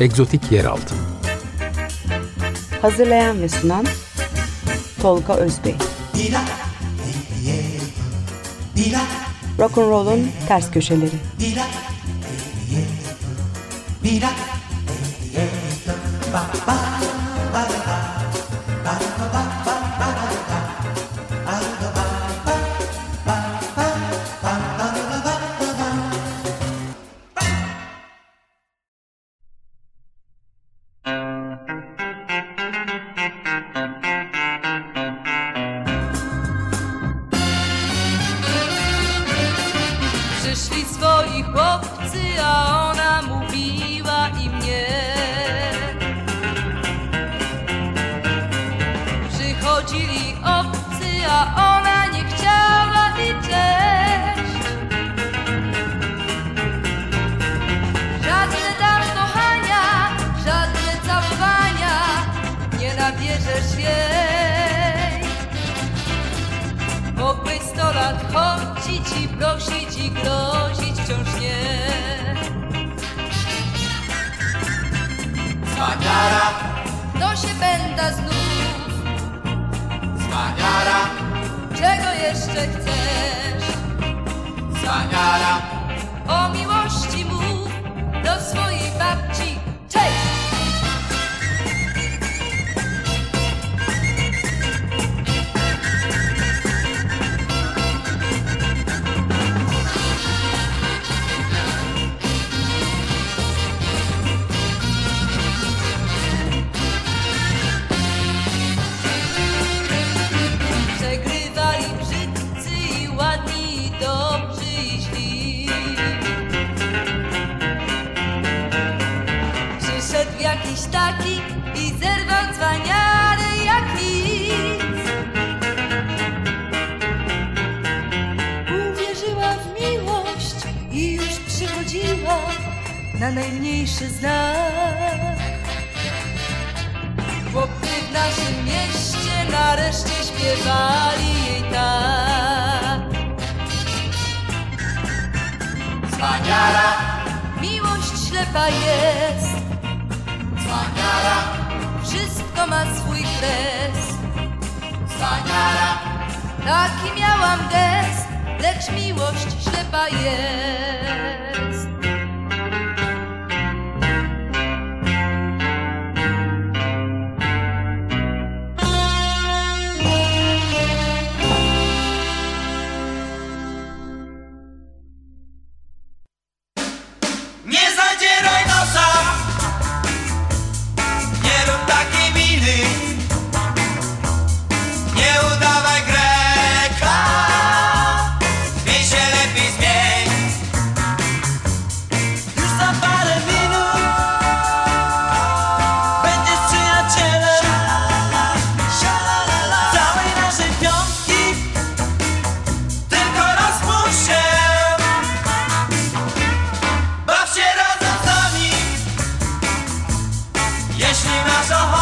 Egzotik Yeraltı. Hazırlayan ve sunan Tolga Özbey. Dila, dila, Rock'n'roll'un ters köşeleri. Dila, dila, najmniejszy znak. Chłopy w naszym mieście nareszcie śpiewali jej tak. Cwaniara, miłość ślepa jest. Cwaniara, wszystko ma swój kres. Cwaniara, taki miałam gest, lecz miłość ślepa jest. There's a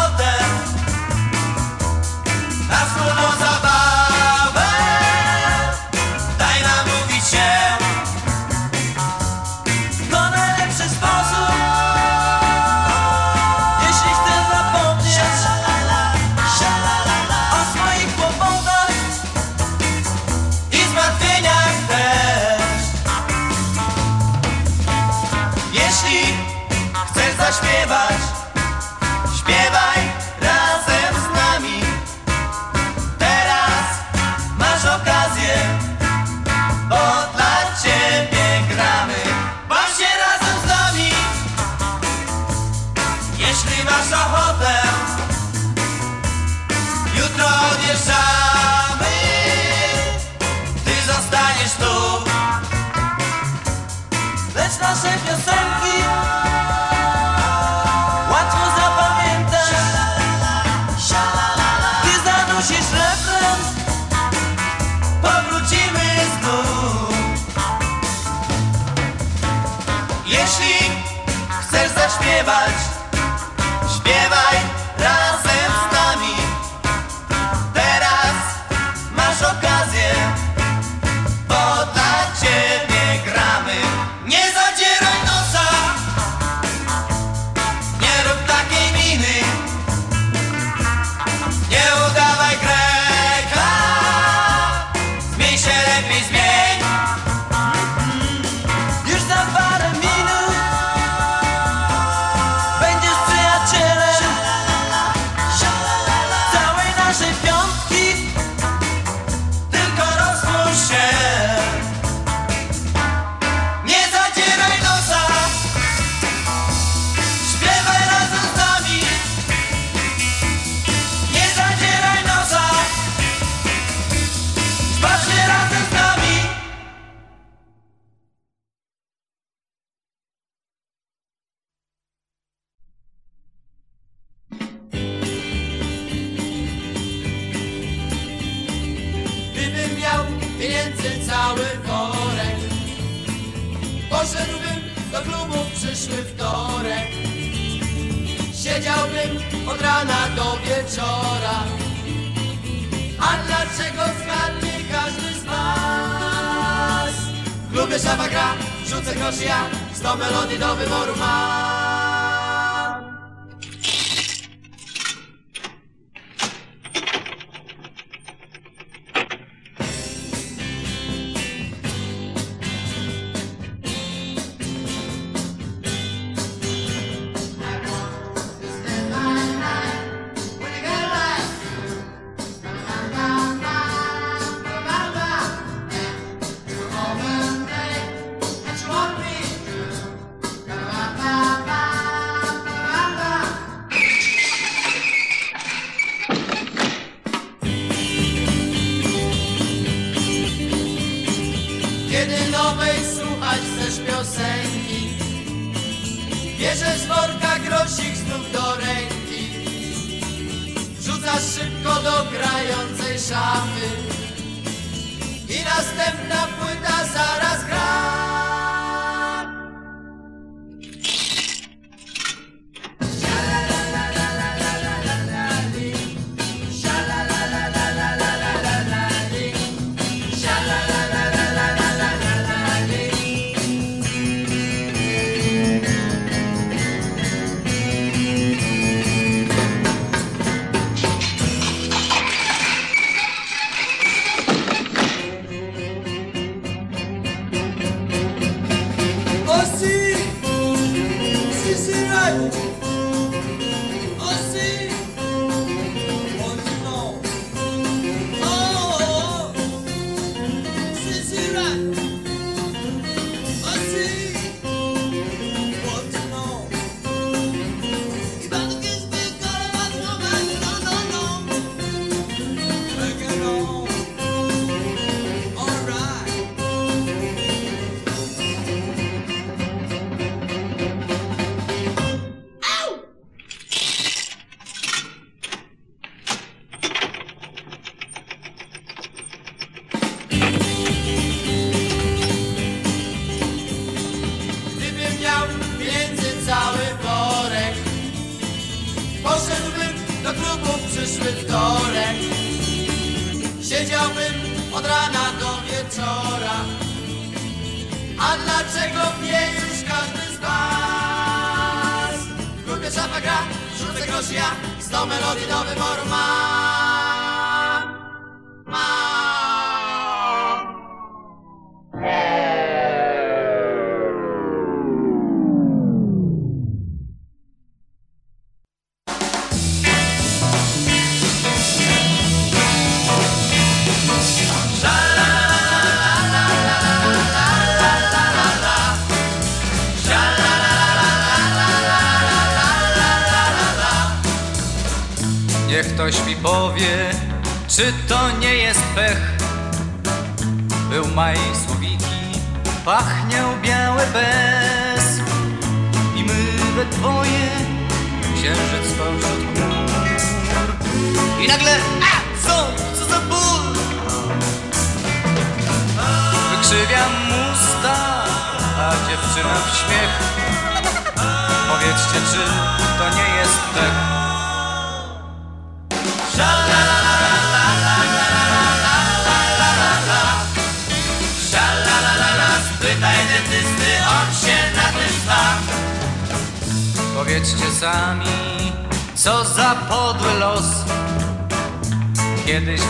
just them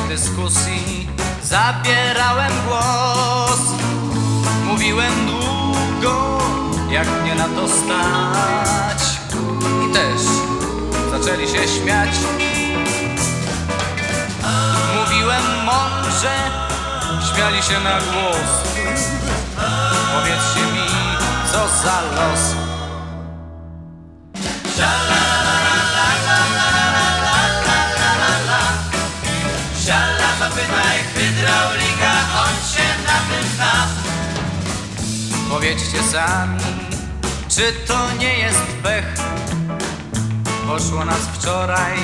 dyskusji zabierałem głos. Mówiłem długo, jak mnie na to stać. I też zaczęli się śmiać. Mówiłem mądrze, śmiali się na głos. Powiedzcie mi, co za los Powiedzcie sami, czy to nie jest pech? Poszło nas wczoraj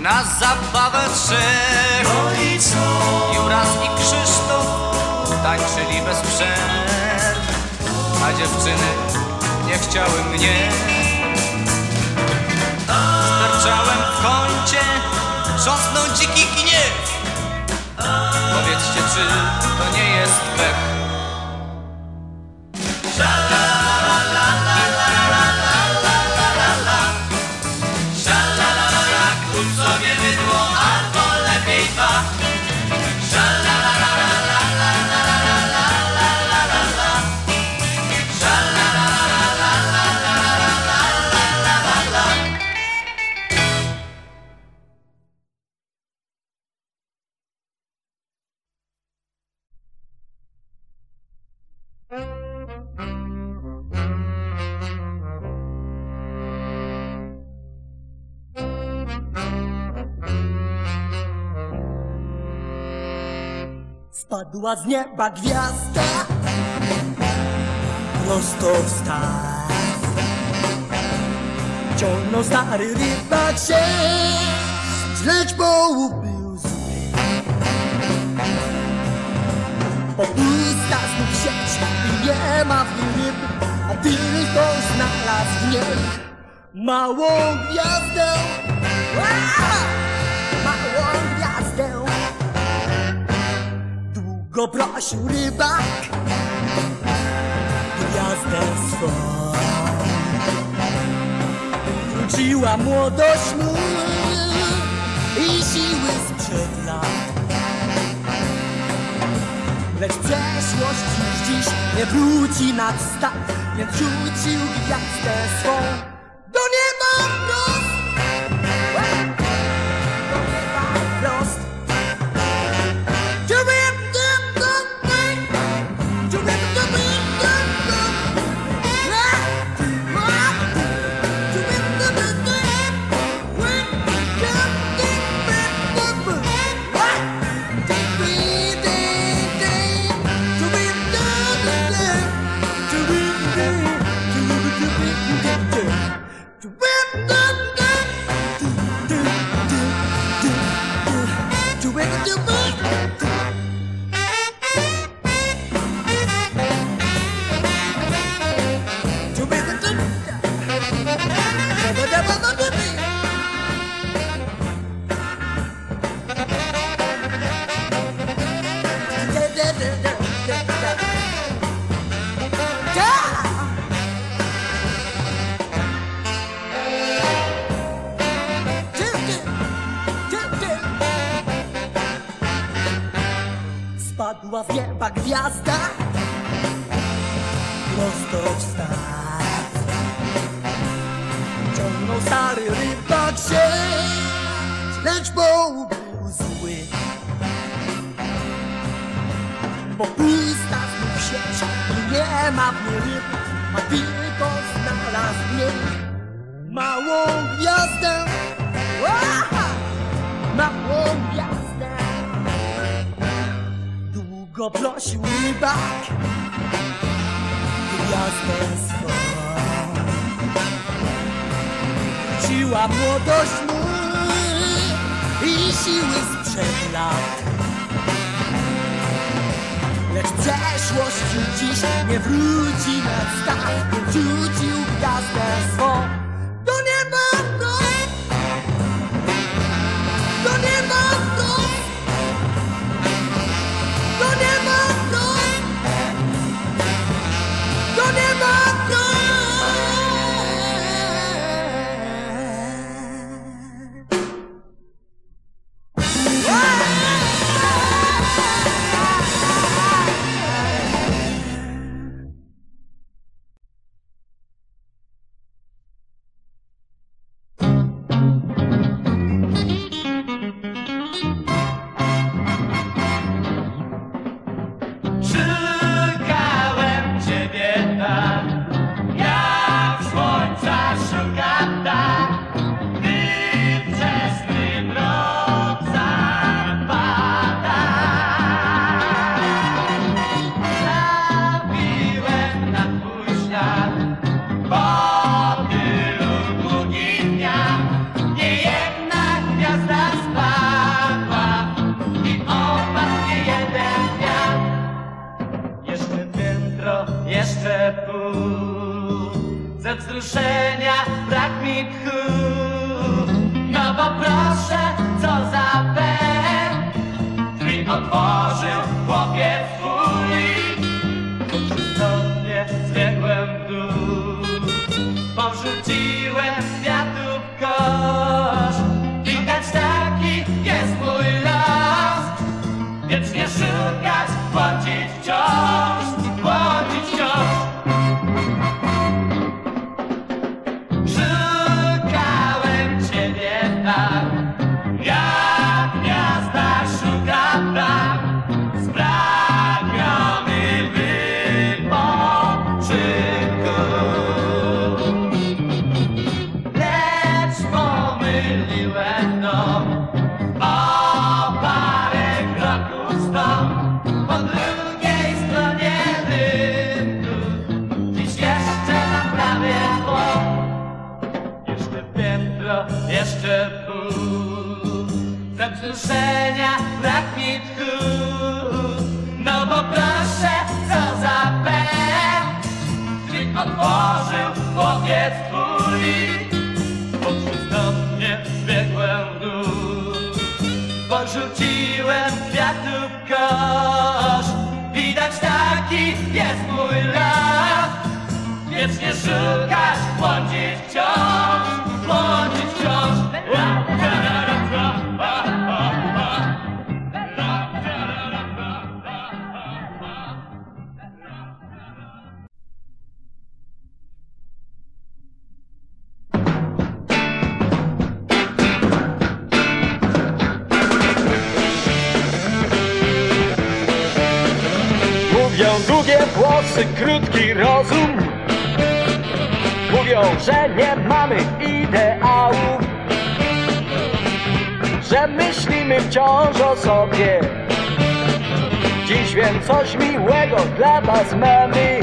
na zabawę trzech. No Oni co? Juras i Krzysztof tańczyli bez przerw, a dziewczyny nie chciały mnie. Sterczałem w kącie, trząsnął dziki gniew. Powiedzcie, czy to nie jest pech? Spadła z nieba gwiazda. Prosto w staw Ciągnął stary rybak się. Lecz połów był zły Popusta znów sieć I nie ma w niej ryb A tylko znalazł w niej Małą gwiazdę. Ła! Długo prosił rybak Gwiazdę swą Wróciła młodość mu I siły sprzed lat. Lecz przeszłość już dziś nie wróci nad stat Więc rzucił gwiazdę swą niej Małą gwiazdę. Ła! Małą gwiazdę. Długo prosił rybak Gwiazdę swą. Wróciła młodość mu I siły sprzed lat. Lecz przeszłość dziś nie wróci staw Więc rzucił gwiazdę swą szukasz błądzisz wciąż, błądzisz wciąż. Mówią długie włosy, krótki rozum mówią, że nie mamy ideałów Że myślimy wciąż o sobie. Dziś wiem coś miłego dla was mamy.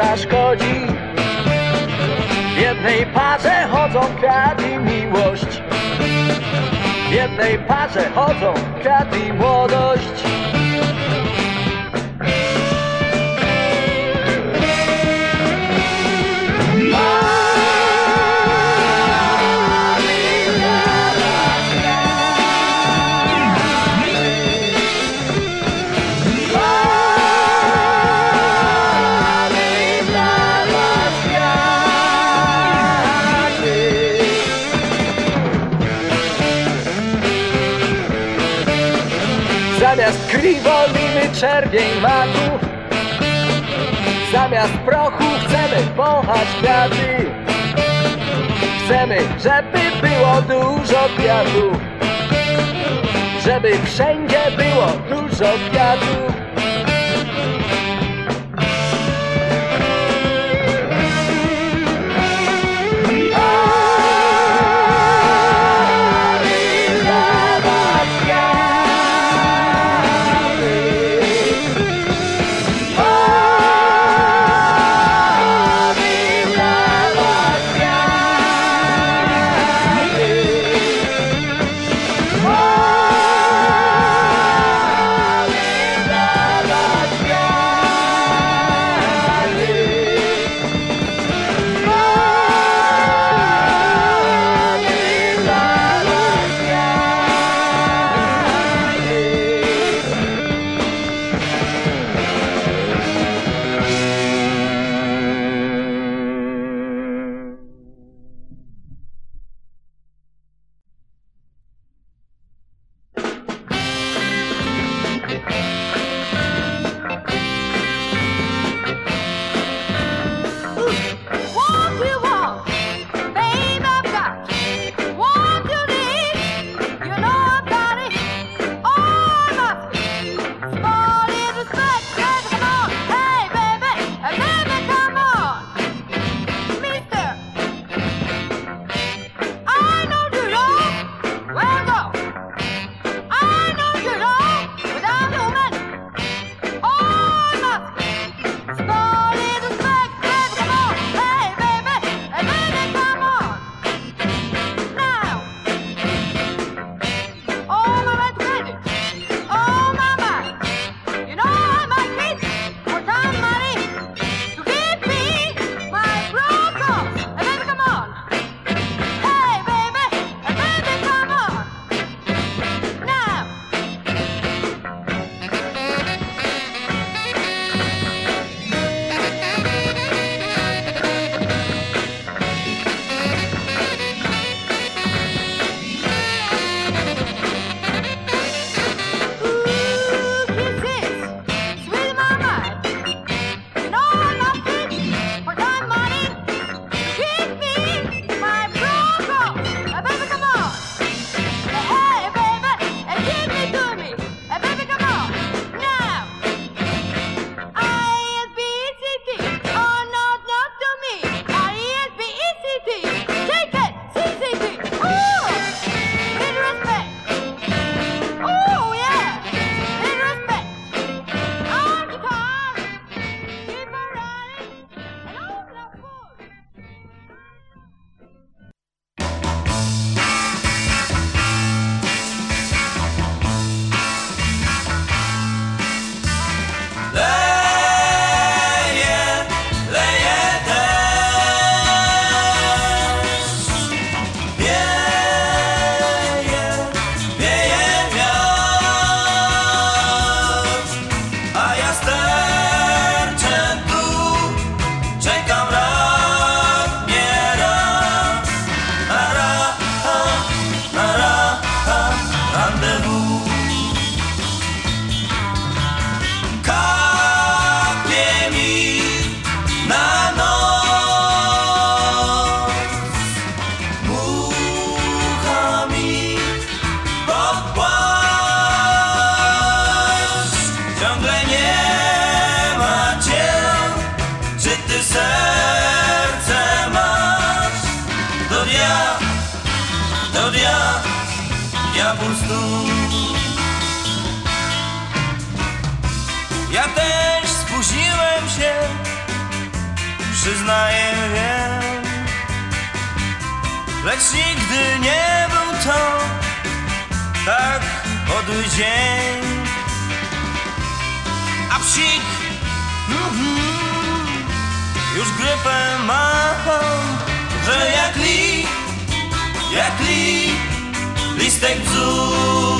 zaszkodzi. W jednej parze chodzą kwiat i miłość. W jednej parze chodzą kwiat i młodość. czerwień maków Zamiast prochu chcemy pochać kwiaty. Chcemy, żeby było dużo kwiatów. Żeby wszędzie było dużo kwiatów. Lecz nigdy nie był to tak podły dzień A psik mhm, już grypę ma Że jak li, jak li, listek bzu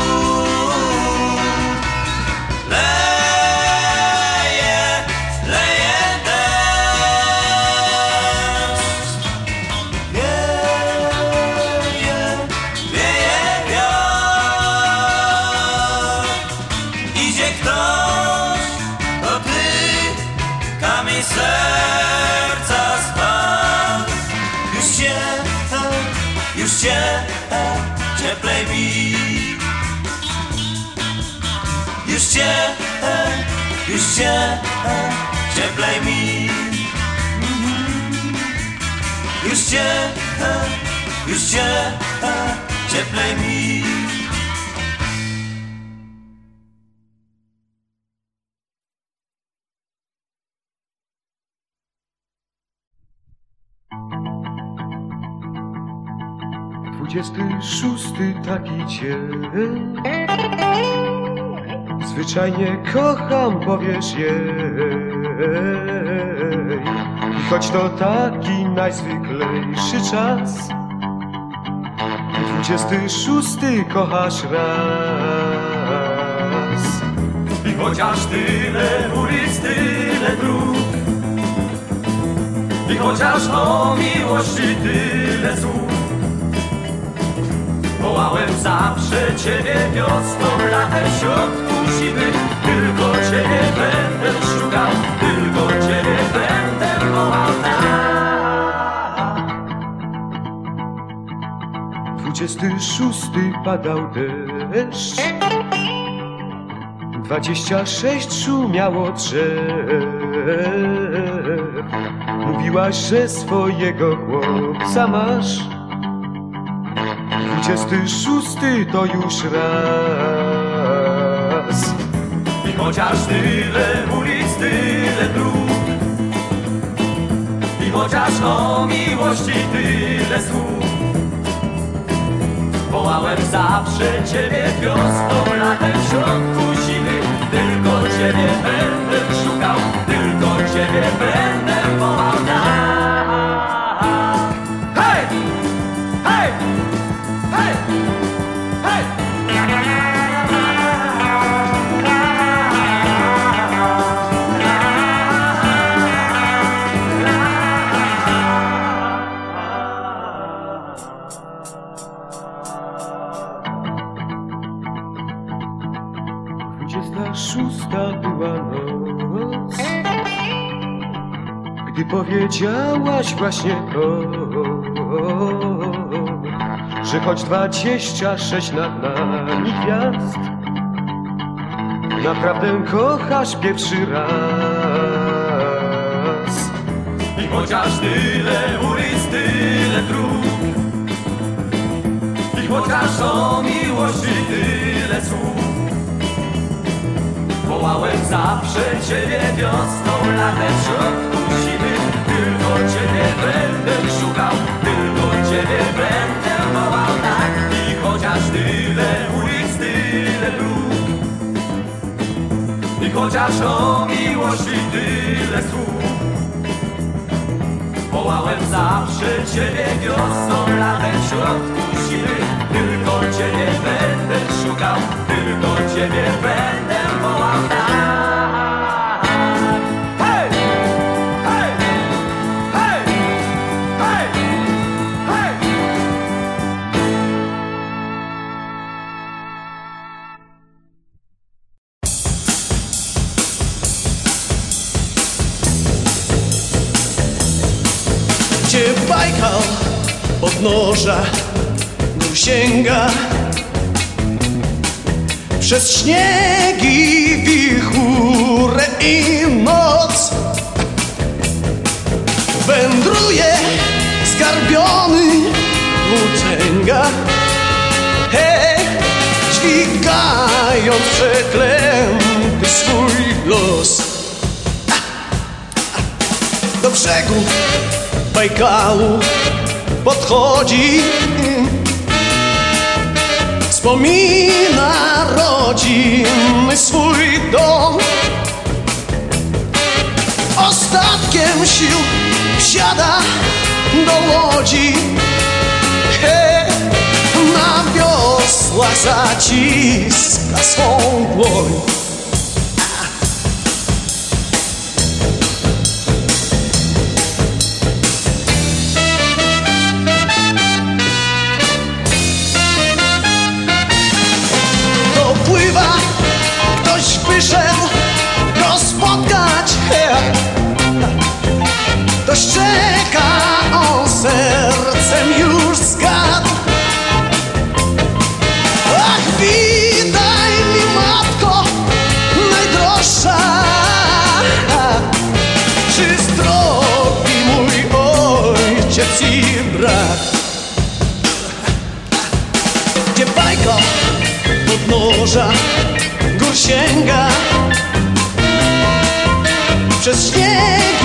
Cię, już cię Cieplej mi. Już cię, już Cieplej mi. Dwudziesty szósty taki dzień Zwyczajnie kocham, powiesz jej. I choć to taki najzwyklejszy czas Dwudziesty szósty kochasz raz. I chociaż tyle ulic, tyle dróg I chociaż o miłości tyle słów Wołałem zawsze Ciebie wiosną, latem, w środku zimy Tylko Ciebie będę szukał, tylko Ciebie będę tak Dwudziesty szósty padał deszcz. Dwadzieścia sześć szumiało drzew. Mówiłaś, że swojego chłopca masz. Dwudziesty szósty to już raz chociaż tyle ulic, tyle dróg. I chociaż o miłości tyle słów. Wołałem zawsze Ciebie wiosną, latem, w środku zimy Tylko Ciebie będę szukał, tylko Ciebie będę wołał powiedziałaś właśnie to Że choć dwadzieścia sześć nad nami gwiazd Naprawdę kochasz pierwszy raz. I chociaż tyle ulic, tyle dróg I chociaż o miłości tyle słów Wołałem zawsze Ciebie wiosną, latem, zimy Tylko Ciebie będę szukał, tylko Ciebie będę wołał tak I chociaż tyle ulic, tyle dróg. I chociaż o miłości tyle słów. Wołałem zawsze Ciebie wiosną, latem, w środku zimy Tylko Ciebie będę szukał, tylko Ciebie będę wołał. Tak morza dół sięga. Przez śniegi, wichur i moc Wędruje skarbiony włóczęga. Hej, dźwigając przeklęty swój los. Do brzegu Bajkalu podchodzi. Wspomina rodzinny swój dom. Ostatkiem sił wsiada do łodzi. He, Na wiosłach zaciska swą dłoń. przyszedł go spotkać To szczeka on sercem już zgadł. Ach witaj mi matko najdroższa. Czy zdrowi mój ojciec i brat. Gdzie bajko podnoża sięga. Przez śnieg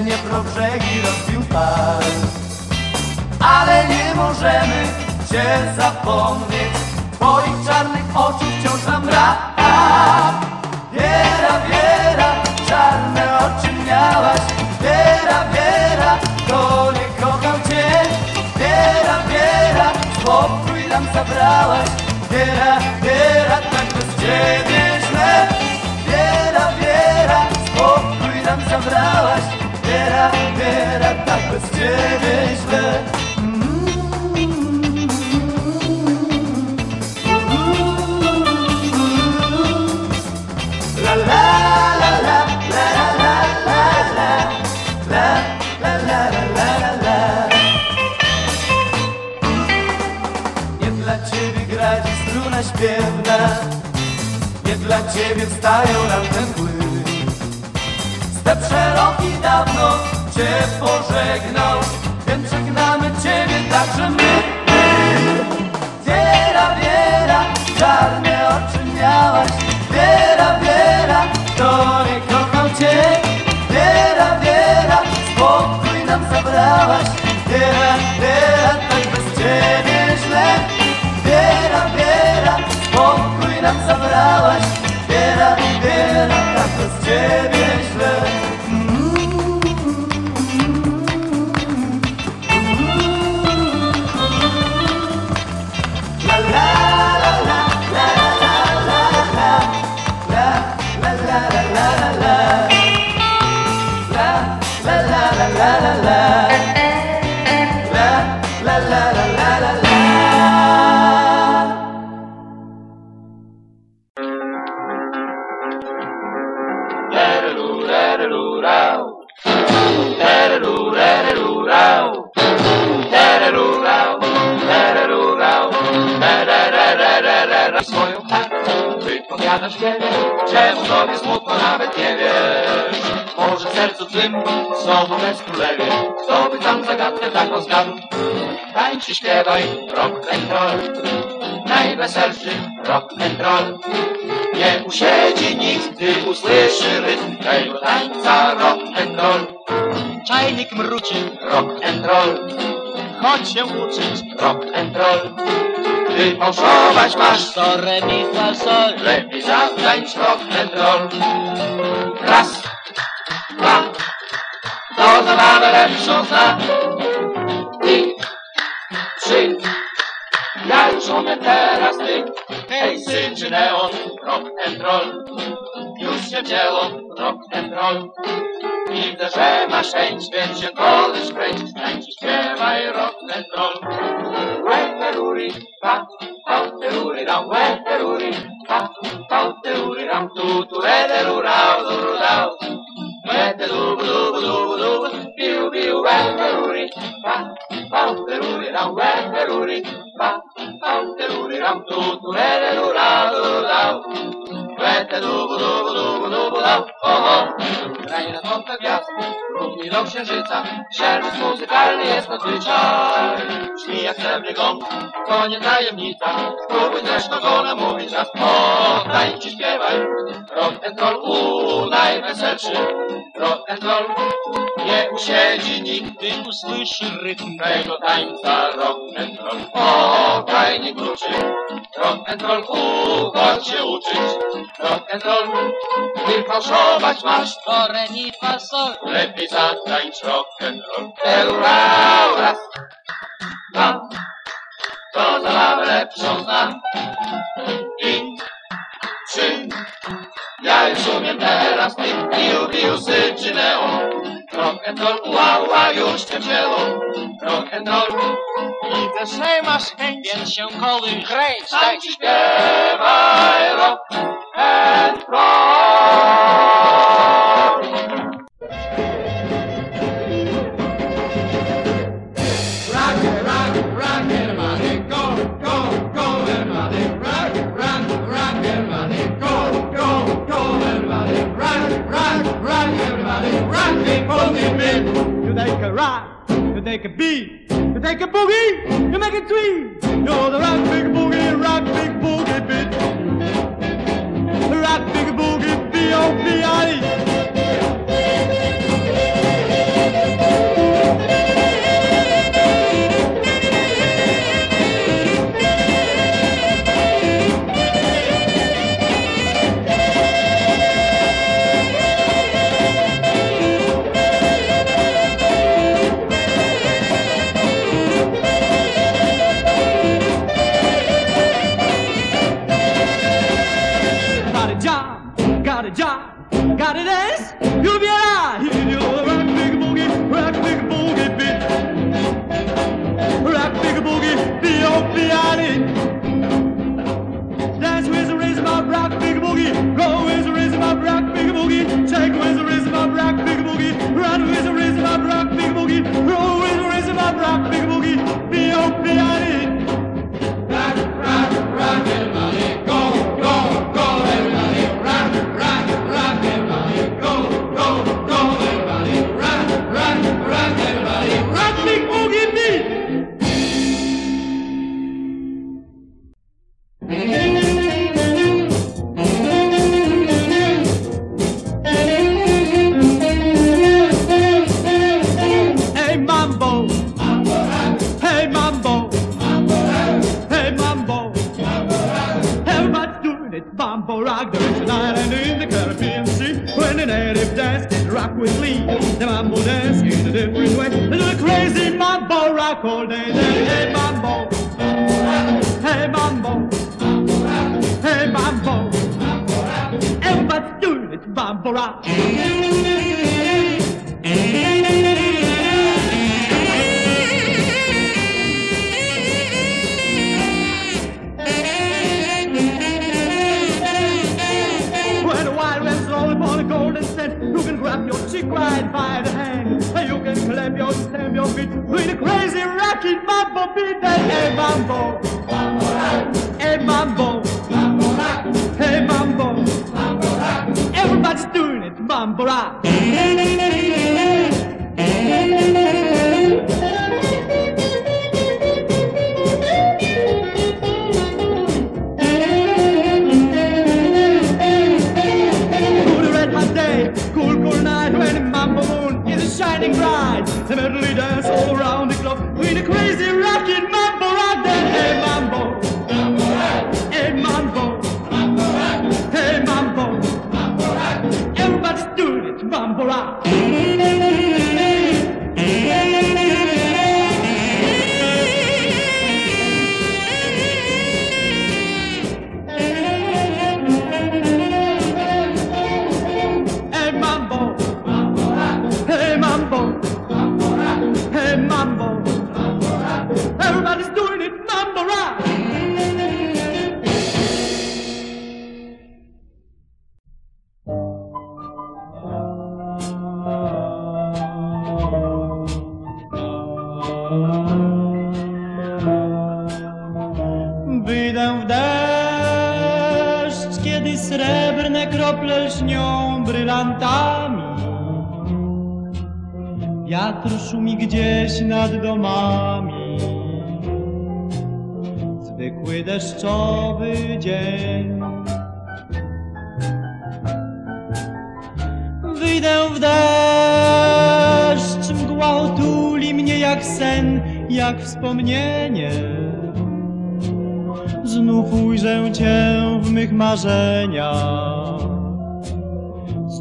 Dniepro brzegi rozbił fal Ale nie możemy cię zapomnieć Twoich czarnych oczu wciąż nam brak Wiera, wiera, czarne oczy miałaś. Wiera, wiera, to nie kocham cię. Wiera, wiera, spokój nam zabrałaś. Wiera, wiera, tak bez ciebie źle. Wiera, wiera, spokój nam zabrałaś Wiera, wiera, tak bez ciebie źle śpiewna Nie dla ciebie wstają nam ten pły Z te przeloty dawno cię pożegnał? Więc żegnamy ciebie także my Wiera, wiera, czarne oczy miałaś. Wiera, wiera, to nie kocham cię. Wiera, wiera, spokój nam zabrałaś. Wiera, wiera, tak bez ciebie źle. Wiera, wiera, spokój nam zabrałaś. Wiera, wiera, tak bez ciebie źle la la la la la Swoją kartą wypowiadasz wiele Czemu tobie smutno nawet nie wiesz? Może sercu twym znowu bez królewie Kto by tam zagadkę taką zgadł i śpiewaj rock'n'roll. Najweselszy rock'n'roll. Nie usiedzi nikt, gdy usłyszy rytm tego tańca rock'n'roll. Czajnik mruczy rock'n'roll. Chodź się uczyć rock'n'roll. Gdy fałszować masz, to remi fa sol. Lepiej zatańcz rock'n'roll. Raz, dwa, to zabawa lepszą zna. Umiem teraz ty Hej syczy neon Rock and roll. Już się wzięło Rock and roll. Widzę, że masz chęć Więc się kołysz kręć Tańczy, śpiewaj rock and roll. Weteruri, pa, pa, teruri, ram, weteruri, pa, pa, teruri, ram, tu, tu, re, de, ru, rau, du, ru, dau. Wete, du, du, du, du, biu, biu, fa, fa un teruri, ra un ver teruri, fa, fa un teruri, ra un tu, tu le le lu ra lu la, Wete dubu dubu dubu dubu dał, na kątach muzykalny jest nadzwyczaj. Jak srebrny gong, to nie tajemnica, spróbuj zresztą go namówić raz. O, tańczy, śpiewaj, rock and roll, u, najweselszy, rock and roll. Nie usiedzi nikt, gdy usłyszy rytm tego tańca, rock and roll. O, tajnik wróci, rock and roll, u, chodź się uczyć, rock and roll. Gdy fałszować masz, Do, re, mi, fa, sol lepiej zatańcz rock and roll. Terurau, raz, dwa, to zabawę lepszą znam. I trzy, ja już umiem teraz ty, biu, biu, syczy neon. Rock and roll, ua, ua, już cię wzięło. Rock and roll, widzę, że masz chęć, Więc się kołysz kręć, tańczy, śpiewaj, rock and roll. rock, you take a beat, you take a boogie, you make it tweet. You're the rock big boogie, rock big boogie bitch. Rock big boogie, B-O-B-I-E. Got it, eh? Bra.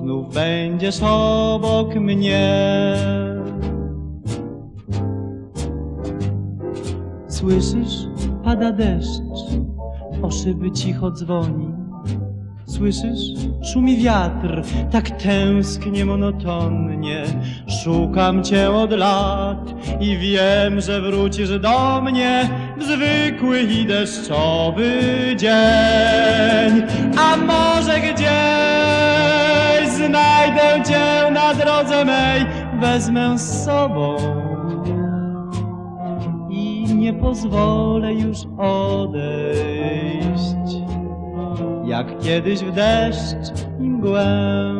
znów będziesz obok mnie. Słyszysz, pada deszcz, o szyby cicho dzwoni. Słyszysz, szumi wiatr, tak tęsknie monotonnie. Szukam cię od lat i wiem, że wrócisz do mnie w zwykły i deszczowy dzień. A może gdzieś znajdę cię na drodze mej, wezmę z sobą i nie pozwolę już odejść, jak kiedyś w deszcz i mgłę.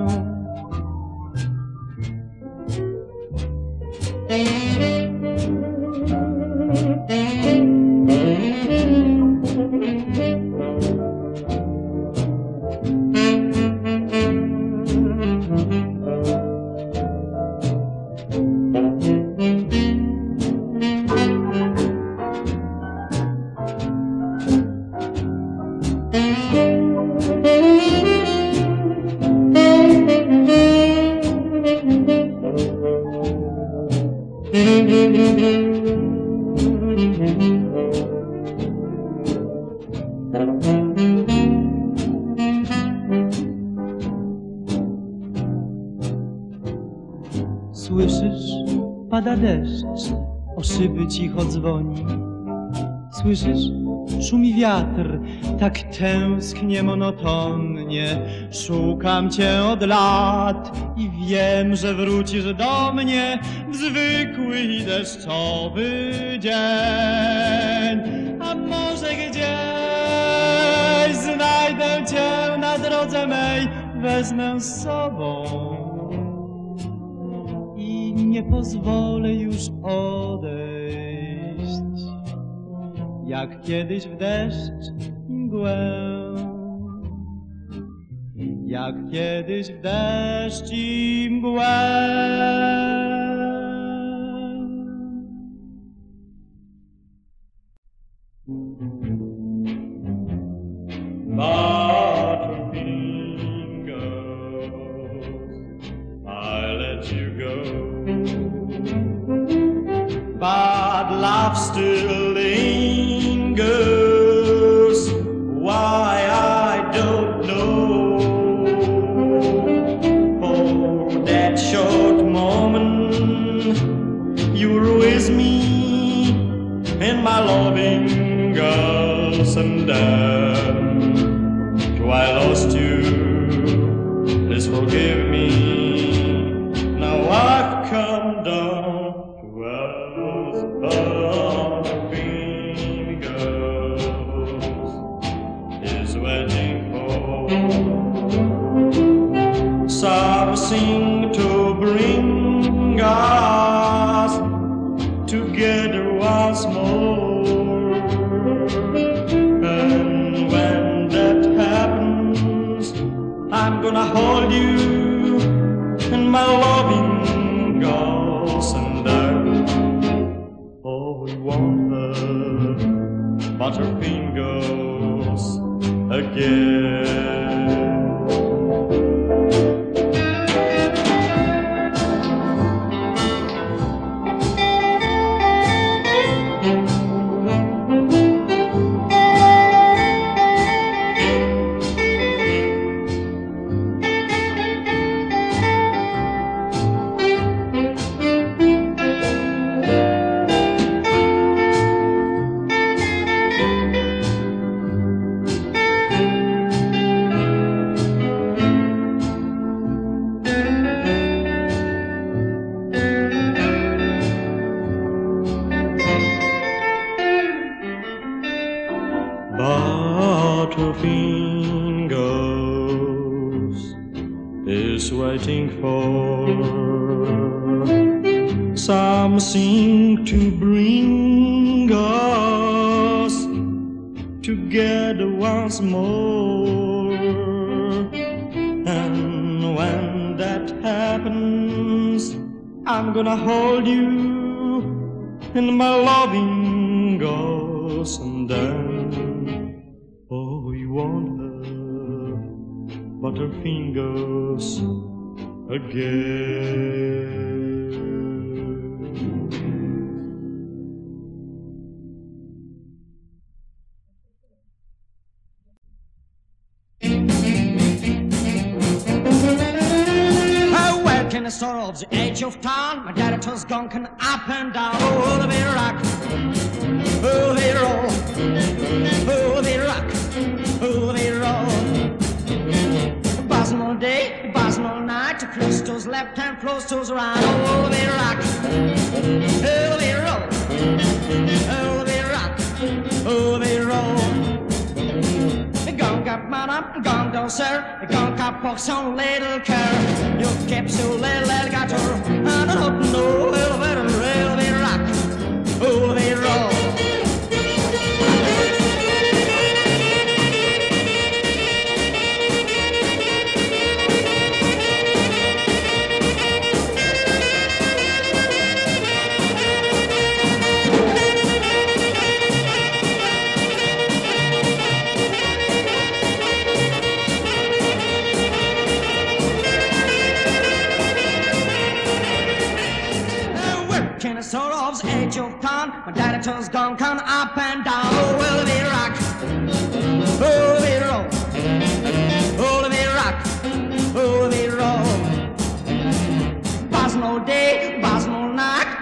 Tęsknię monotonnie. Szukam cię od lat i wiem, że wrócisz do mnie w zwykły i deszczowy dzień. A może gdzieś znajdę cię na drodze mej, wezmę z sobą i nie pozwolę już odejść. Jak kiedyś w deszcz i mgłę, jak kiedyś w deszcz i mgłę. Let you go. But love still water fingers again. Left hand, close toes right. Oh, the rock. Oh, the roll. Oh, the rock. Oh, the roll. Gone got up, gone down sir. Gone got box on little care. You kept so little alligator. I don't know, little little My daddy turns gone, come up and down. Oh, will it rock? Oh, will it roll? Oh, will it rock? Oh, will it roll? Bars no day, bars no.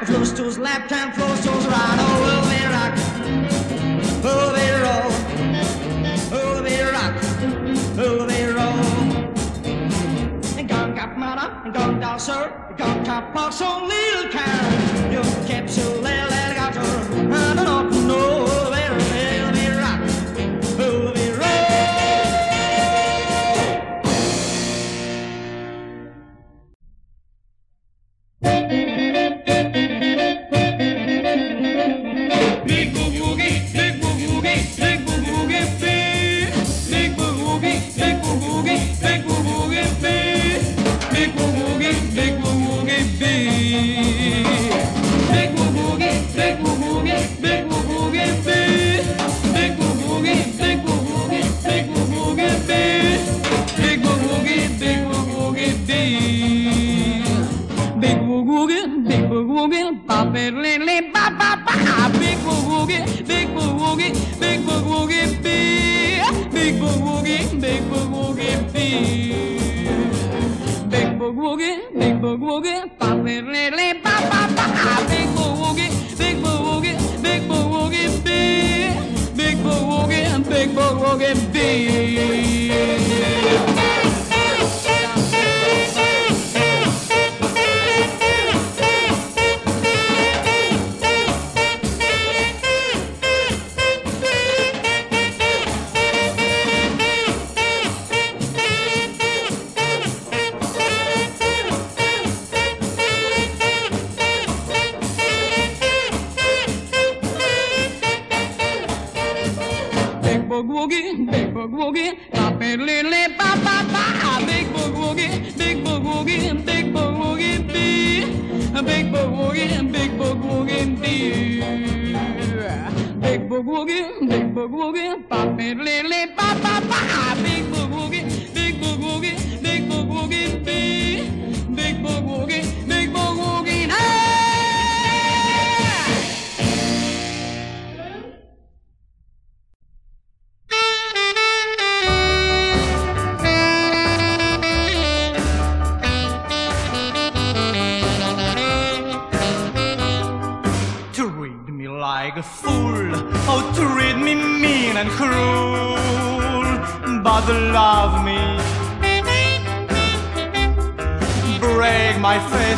Flows to his left and flows to his right. Oh, will it rock? Oh, will it roll? Oh, will it rock? Oh, will it roll? And gone got mother, and gone down, sir. and Gone got boss, so little can.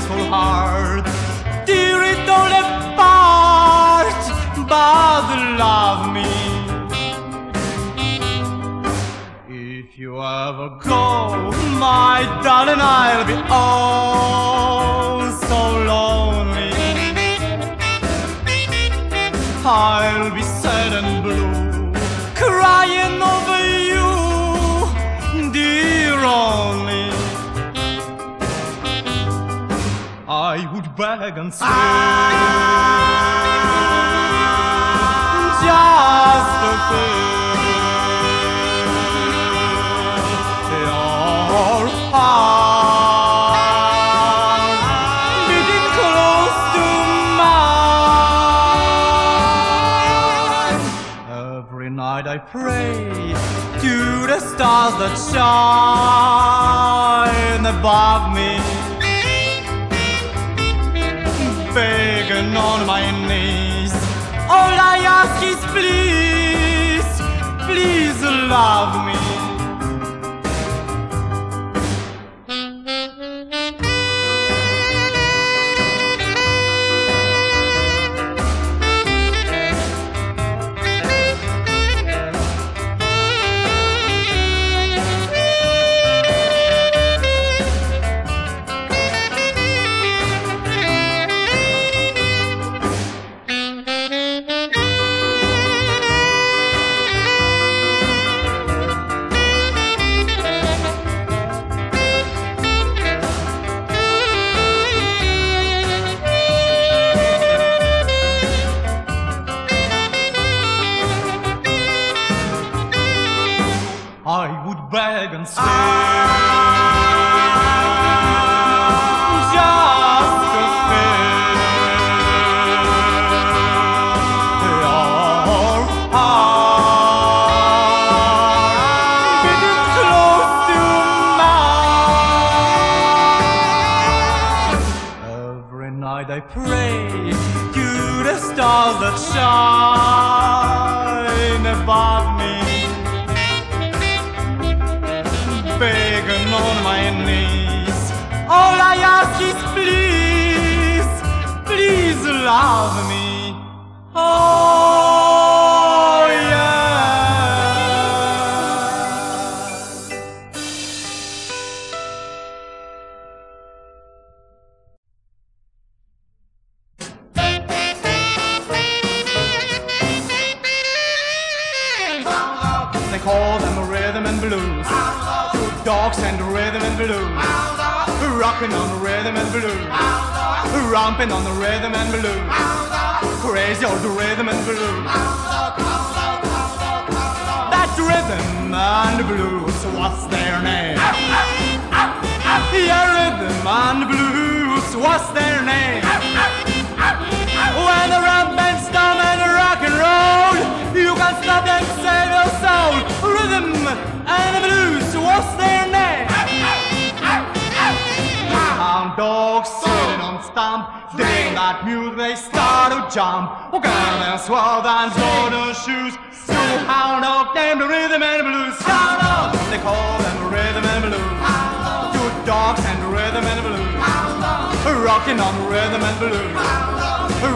blissful heart. wagon swing. Just a feel your heart beating close to mine. Every night I pray to the stars that shine above me. on my knees. All I ask is please, please love me. And blues, what's their name? When the rump and stomp and rock and roll, you can stop and save your soul. Rhythm and blues, what's their name? Hound dogs sitting on stump, digging that music, they start to jump. Oh, girl, they're swell and golden shoes. So hound dog named rhythm and blues. Hound dog, they call them rhythm and blues. Dogs and rhythm and blues. Rocking on the rhythm and blues.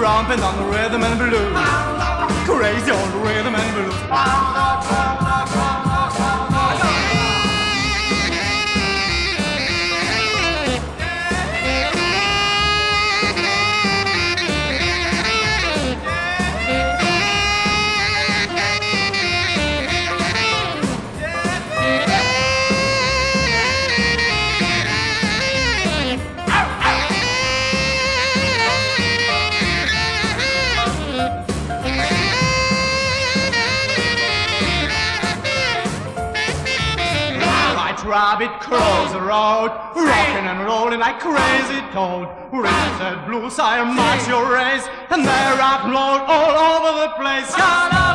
Romping on the rhythm and blues. Crazy on the rhythm and blues. Rabbit crows the road, rocking and rolling like crazy toad. Rhythms and blues, I march your race, and they rock and roll all over the place. Shut up!